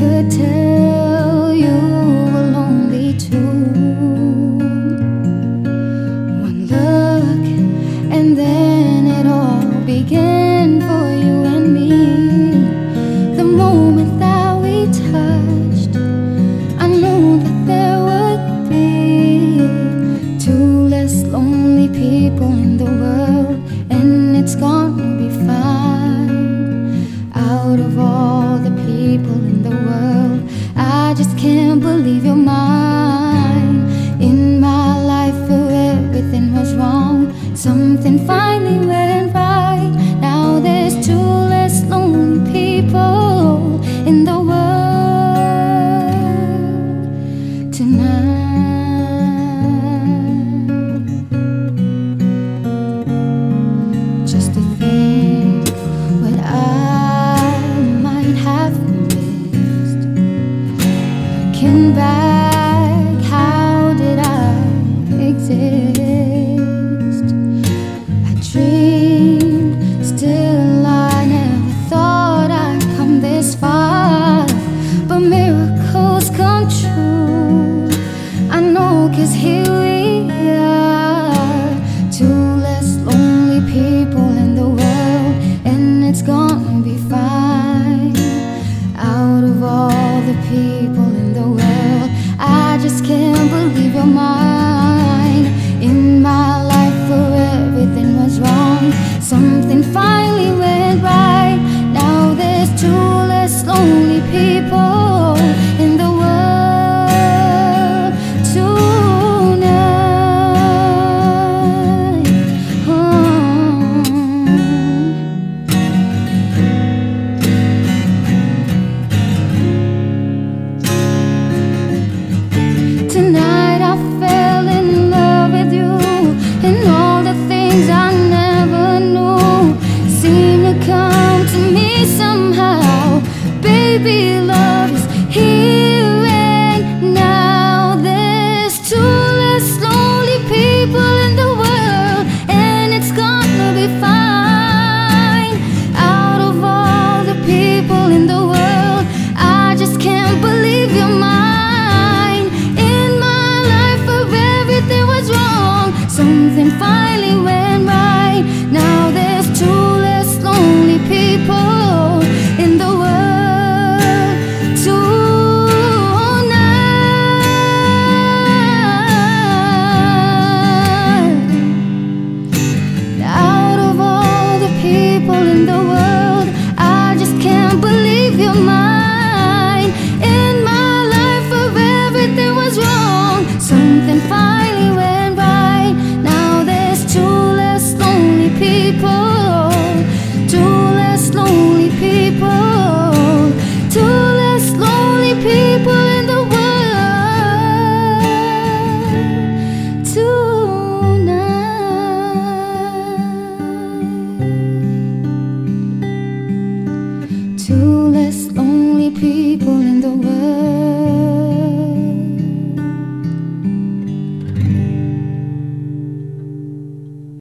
could tell you were lonely too. One look, and then it all began for you. Back, how did I exist? I dreamed, still I never thought I'd come this far. But miracles come true. I know, cause here we are. Two less lonely people in the world, and it's gonna be you're mine. In my life, where everything was wrong, something finally went right. Now there's two less lonely people we love. people in the world.